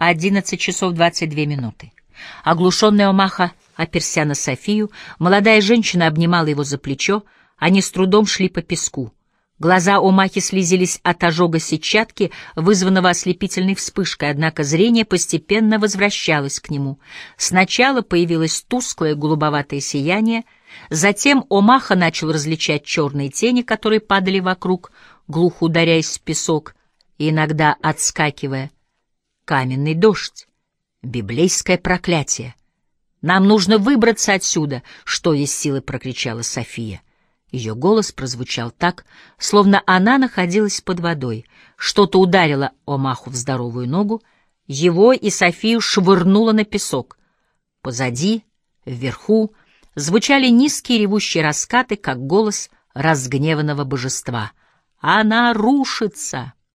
11 часов 22 минуты. Оглушенная Омаха оперся на Софию, молодая женщина обнимала его за плечо, они с трудом шли по песку. Глаза Омахи слезились от ожога сетчатки, вызванного ослепительной вспышкой, однако зрение постепенно возвращалось к нему. Сначала появилось тусклое голубоватое сияние, затем Омаха начал различать черные тени, которые падали вокруг, глухо ударяясь в песок и иногда отскакивая. Каменный дождь, библейское проклятие. «Нам нужно выбраться отсюда!» — что есть силы прокричала София. Ее голос прозвучал так, словно она находилась под водой. Что-то ударило Омаху в здоровую ногу, его и Софию швырнуло на песок. Позади, вверху, звучали низкие ревущие раскаты, как голос разгневанного божества. «Она рушится!»